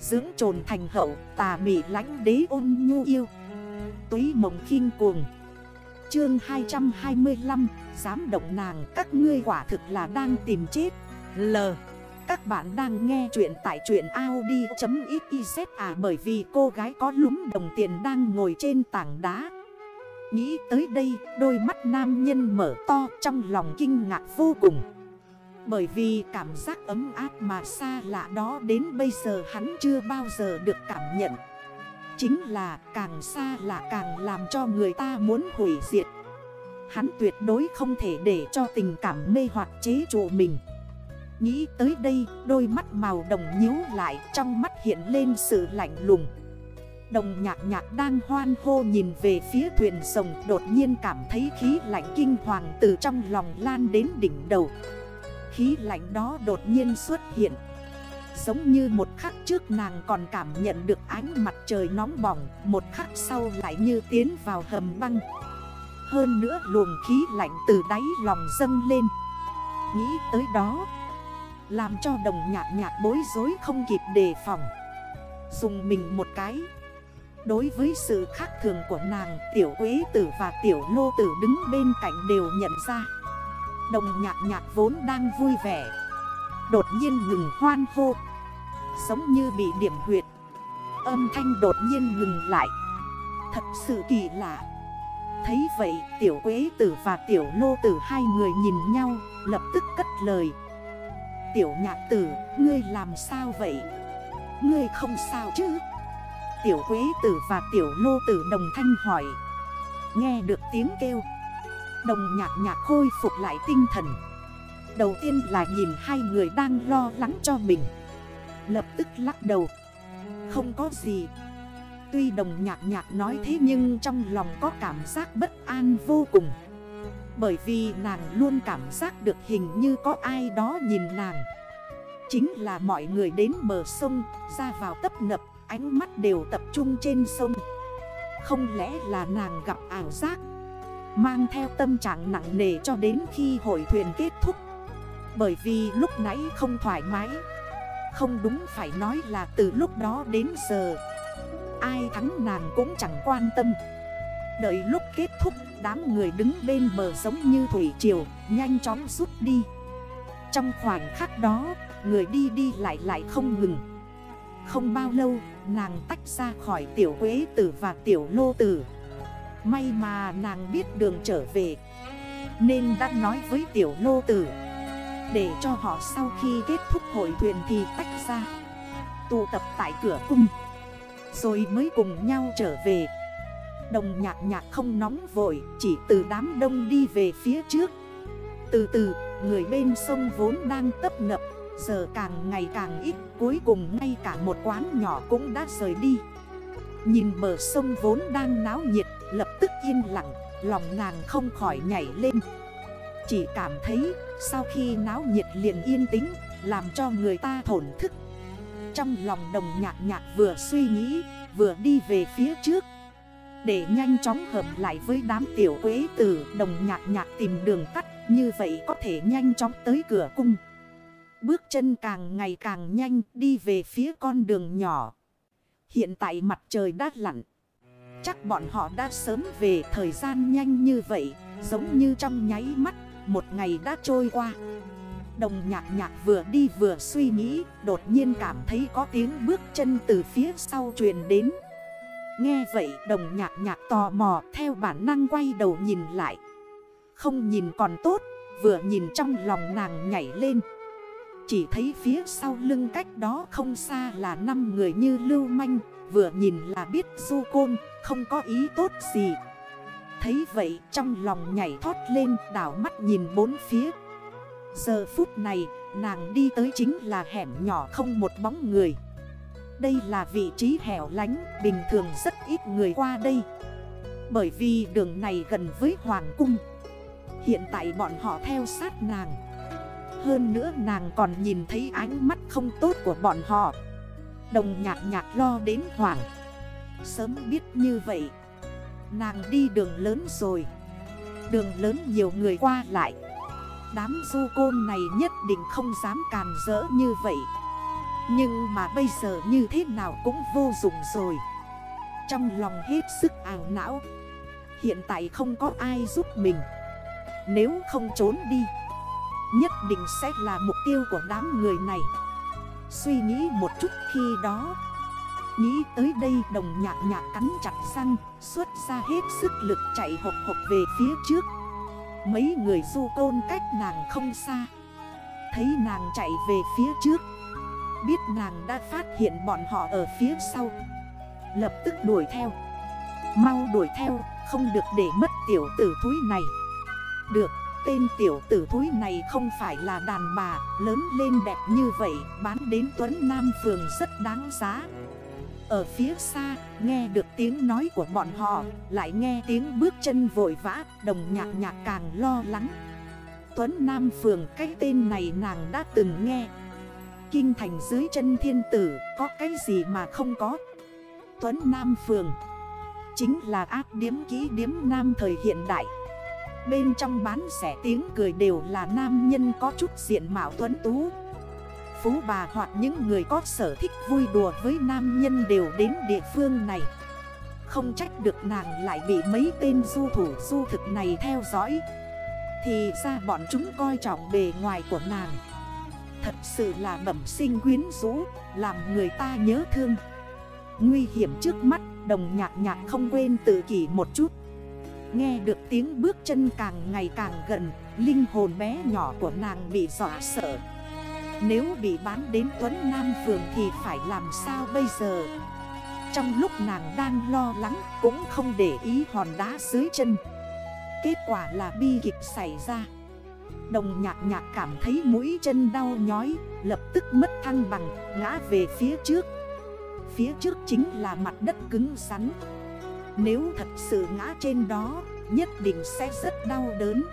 Dưỡng trồn thành hậu, tà mị lánh đế ôn nhu yêu. Túy mộng khinh cuồng. Chương 225 Dám động nàng, các ngươi quả thực là đang tìm chết. L. Các bạn đang nghe chuyện tại chuyện Audi.xyz à bởi vì cô gái có lúng đồng tiền đang ngồi trên tảng đá. Nghĩ tới đây, đôi mắt nam nhân mở to, trong lòng kinh ngạc vô cùng. Bởi vì cảm giác ấm áp mà xa lạ đó đến bây giờ hắn chưa bao giờ được cảm nhận. Chính là càng xa lạ càng làm cho người ta muốn hủy diệt. Hắn tuyệt đối không thể để cho tình cảm mê hoặc chế trụ mình. Nghĩ tới đây, đôi mắt màu đồng nhíu lại, trong mắt hiện lên sự lạnh lùng. Đồng nhạc nhạc đang hoan hô nhìn về phía thuyền sồng Đột nhiên cảm thấy khí lạnh kinh hoàng từ trong lòng lan đến đỉnh đầu. Khí lạnh đó đột nhiên xuất hiện. Giống như một khắc trước nàng còn cảm nhận được ánh mặt trời nóng bỏng, Một khắc sau lại như tiến vào hầm băng. Hơn nữa luồng khí lạnh từ đáy lòng dâng lên. Nghĩ tới đó, Làm cho đồng nhạc nhạc bối rối không kịp đề phòng. Dùng mình một cái. Đối với sự khác thường của nàng, Tiểu quế tử và tiểu lô tử đứng bên cạnh đều nhận ra. Đồng nhạc nhạc vốn đang vui vẻ. Đột nhiên ngừng hoan hô. Giống như bị điểm huyệt. Âm thanh đột nhiên ngừng lại. Thật sự kỳ lạ. Thấy vậy, tiểu quế tử và tiểu lô tử hai người nhìn nhau, Lập tức cất lời. Tiểu nhạc tử, ngươi làm sao vậy? Ngươi không sao chứ? Tiểu quế tử và tiểu lô tử đồng thanh hỏi. Nghe được tiếng kêu Đồng nhạc nhạc khôi phục lại tinh thần. Đầu tiên là nhìn hai người đang lo lắng cho mình. Lập tức lắc đầu. Không có gì. Tuy đồng nhạc nhạc nói thế nhưng trong lòng có cảm giác bất an vô cùng. Bởi vì nàng luôn cảm giác được hình như có ai đó nhìn nàng. Chính là mọi người đến bờ sông, ra vào tấp nập, Ánh mắt đều tập trung trên sông. Không lẽ là nàng gặp ảo giác? Mang theo tâm trạng nặng nề cho đến khi hội thuyền kết thúc. Bởi vì lúc nãy không thoải mái. Không đúng phải nói là từ lúc đó đến giờ, Ai thắng nàng cũng chẳng quan tâm. Đợi lúc kết thúc, Đám người đứng bên bờ giống như thủy triều, Nhanh chóng rút đi. Trong khoảnh khắc đó, Người đi đi lại lại không ngừng. Không bao lâu, Nàng tách ra khỏi tiểu quế tử và tiểu lô tử. May mà nàng biết đường trở về, Nên đã nói với tiểu lô tử, để cho họ sau khi kết thúc hội thuyền thì tách ra, Tụ tập tại cửa cung, Rồi mới cùng nhau trở về. Đồng nhạc nhạc không nóng vội, Chỉ từ đám đông đi về phía trước. Từ từ, người bên sông vốn đang tấp nập, Giờ càng ngày càng ít, Cuối cùng ngay cả một quán nhỏ cũng đã rời đi. Nhìn bờ sông vốn đang náo nhiệt Lập tức yên lặng, Lòng nàng không khỏi nhảy lên. Chỉ cảm thấy sau khi náo nhiệt liền yên tĩnh, Làm cho người ta thổn thức. Trong lòng đồng nhạc nhạc vừa suy nghĩ, Vừa đi về phía trước. Để nhanh chóng hợp lại với đám tiểu quế tử, Đồng nhạc nhạc tìm đường tắt, Như vậy có thể nhanh chóng tới cửa cung. Bước chân càng ngày càng nhanh, Đi về phía con đường nhỏ. Hiện tại mặt trời đã lặn Chắc bọn họ đã sớm về thời gian nhanh như vậy, Giống như trong nháy mắt, một ngày đã trôi qua. Đồng nhạc nhạc vừa đi vừa suy nghĩ, Đột nhiên cảm thấy có tiếng bước chân từ phía sau truyền đến. Nghe vậy, đồng nhạc nhạc tò mò, theo bản năng quay đầu nhìn lại. Không nhìn còn tốt, Vừa nhìn trong lòng nàng nhảy lên. Chỉ thấy phía sau lưng cách đó không xa là năm người như lưu manh, Vừa nhìn là biết du côn, Không có ý tốt gì. Thấy vậy trong lòng nhảy thoát lên, đảo mắt nhìn bốn phía. Giờ phút này, nàng đi tới chính là hẻm nhỏ không một bóng người. Đây là vị trí hẻo lánh, bình thường rất ít người qua đây. Bởi vì đường này gần với Hoàng Cung. Hiện tại bọn họ theo sát nàng. Hơn nữa nàng còn nhìn thấy ánh mắt không tốt của bọn họ. Đồng nhạc nhạc lo đến hoảng. Sớm biết như vậy. Nàng đi đường lớn rồi. Đường lớn nhiều người qua lại. Đám du côn này nhất định không dám càn rỡ như vậy. Nhưng mà bây giờ như thế nào cũng vô dụng rồi. Trong lòng hết sức ảo não. Hiện tại không có ai giúp mình. Nếu không trốn đi Nhất định sẽ là mục tiêu của đám người này. Suy nghĩ một chút khi đó, Nghĩ tới đây đồng nhạc nhạc cắn chặt răng, Xuất ra hết sức lực chạy hộp hộp về phía trước. Mấy người du côn cách nàng không xa. Thấy nàng chạy về phía trước, Biết nàng đã phát hiện bọn họ ở phía sau. Lập tức đuổi theo. Mau đuổi theo, Không được để mất tiểu tử thúi này. Được. Tên tiểu tử thúi này không phải là đàn bà, Lớn lên đẹp như vậy, Bán đến Tuấn Nam Phường rất đáng giá. Ở phía xa, Nghe được tiếng nói của bọn họ, Lại nghe tiếng bước chân vội vã, Đồng nhạc nhạc càng lo lắng. Tuấn Nam Phường, Cái tên này nàng đã từng nghe. Kinh thành dưới chân thiên tử, Có cái gì mà không có? Tuấn Nam Phường, Chính là ác điếm ký điếm nam thời hiện đại. Bên trong bán rẻ tiếng cười đều là nam nhân có chút diện mạo tuấn tú. Phú bà hoặc những người có sở thích vui đùa với nam nhân đều đến địa phương này. Không trách được nàng lại bị mấy tên du thủ du thực này theo dõi. Thì ra bọn chúng coi trọng bề ngoài của nàng. Thật sự là bẩm sinh quyến rũ, Làm người ta nhớ thương. Nguy hiểm trước mắt, Đồng nhạc nhạc không quên tự kỷ một chút. Nghe được tiếng bước chân càng ngày càng gần, Linh hồn bé nhỏ của nàng bị dọa sợ. Nếu bị bán đến Tuấn Nam Phường thì phải làm sao bây giờ? Trong lúc nàng đang lo lắng cũng không để ý hòn đá dưới chân. Kết quả là bi kịch xảy ra. Đồng nhạc nhạc cảm thấy mũi chân đau nhói, Lập tức mất thăng bằng, ngã về phía trước. Phía trước chính là mặt đất cứng rắn. Nếu thật sự ngã trên đó, Nhất định sẽ rất đau đớn.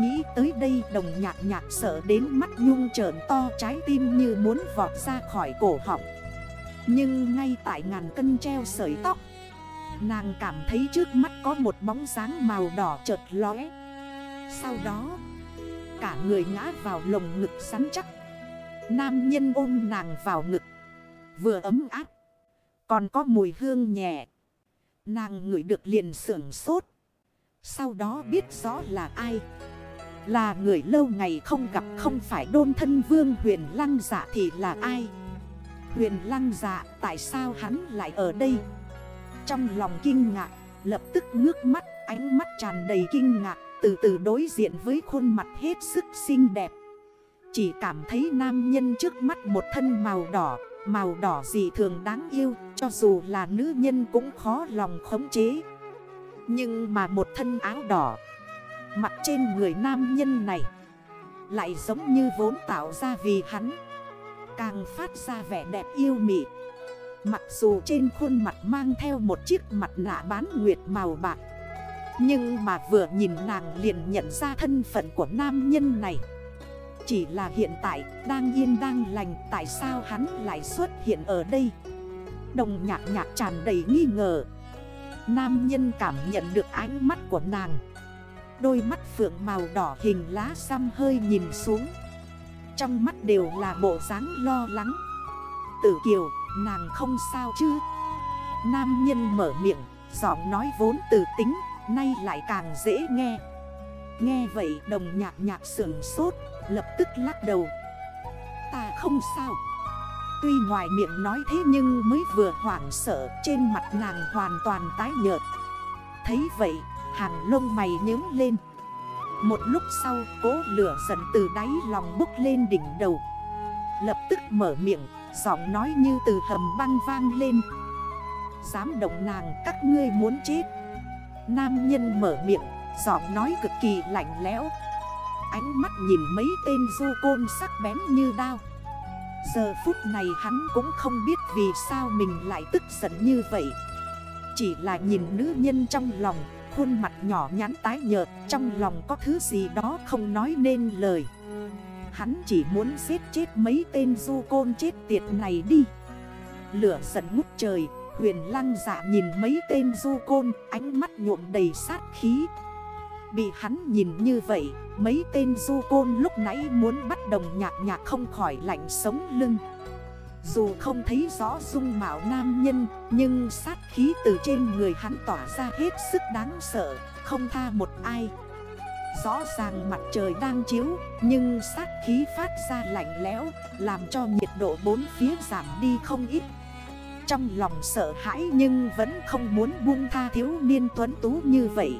Nghĩ tới đây, đồng nhạc nhạc sợ đến mắt nhung trởn to, trái tim như muốn vọt ra khỏi cổ họng. Nhưng ngay tại ngàn cân treo sợi tóc, Nàng cảm thấy trước mắt có một bóng dáng màu đỏ chợt lóe. Sau đó, Cả người ngã vào lồng ngực sắn chắc. Nam nhân ôm nàng vào ngực, Vừa ấm áp, Còn có mùi hương nhẹ. Nàng ngửi được liền sưởng sốt. Sau đó biết rõ là ai. Là người lâu ngày không gặp không phải đôn thân vương huyền lăng dạ thì là ai? Huyền lăng dạ tại sao hắn lại ở đây? Trong lòng kinh ngạc, Lập tức ngước mắt, ánh mắt tràn đầy kinh ngạc, từ từ đối diện với khuôn mặt hết sức xinh đẹp. Chỉ cảm thấy nam nhân trước mắt một thân màu đỏ Màu đỏ gì thường đáng yêu cho dù là nữ nhân cũng khó lòng khống chế. Nhưng mà một thân áo đỏ, Mặt trên người nam nhân này Lại giống như vốn tạo ra vì hắn, Càng phát ra vẻ đẹp yêu mị. Mặc dù trên khuôn mặt mang theo một chiếc mặt nạ bán nguyệt màu bạc, nhưng mà vừa nhìn nàng liền nhận ra thân phận của nam nhân này. Chỉ là hiện tại đang yên đang lành, Tại sao hắn lại xuất hiện ở đây? Đồng nhạc nhạc tràn đầy nghi ngờ. Nam nhân cảm nhận được ánh mắt của nàng. Đôi mắt phượng màu đỏ hình lá xăm hơi nhìn xuống. Trong mắt đều là bộ dáng lo lắng. Tử kiều, nàng không sao chứ? Nam nhân mở miệng, Giọng nói vốn từ tính, Nay lại càng dễ nghe. Nghe vậy, đồng nhạc nhạc sưởng sốt, Lập tức lắc đầu. Ta không sao. Tuy ngoài miệng nói thế nhưng mới vừa hoảng sợ Trên mặt nàng hoàn toàn tái nhợt. Thấy vậy hàng lông mày nhớ lên. Một lúc sau cố lửa dần từ đáy lòng bốc lên đỉnh đầu. Lập tức mở miệng Giọng nói như từ hầm băng vang lên. Dám động nàng các ngươi muốn chết. Nam nhân mở miệng, giọng nói cực kỳ lạnh lẽo. Ánh mắt nhìn mấy tên du côn sắc bén như đao. Giờ phút này hắn cũng không biết vì sao mình lại tức giận như vậy. Chỉ là nhìn nữ nhân trong lòng, Khuôn mặt nhỏ nhắn tái nhợt, Trong lòng có thứ gì đó không nói nên lời. Hắn chỉ muốn giết chết mấy tên du côn chết tiệt này đi. Lửa giận ngút trời, Huyền lăng dạ nhìn mấy tên du côn, ánh mắt nhuộm đầy sát khí. Bị hắn nhìn như vậy, Mấy tên du côn lúc nãy muốn bắt đồng nhạc nhạc không khỏi lạnh sống lưng. Dù không thấy rõ dung mạo nam nhân, Nhưng sát khí từ trên người hắn tỏa ra hết sức đáng sợ, Không tha một ai. Rõ ràng mặt trời đang chiếu, Nhưng sát khí phát ra lạnh lẽo, Làm cho nhiệt độ bốn phía giảm đi không ít. Trong lòng sợ hãi nhưng vẫn không muốn buông tha thiếu niên tuấn tú như vậy.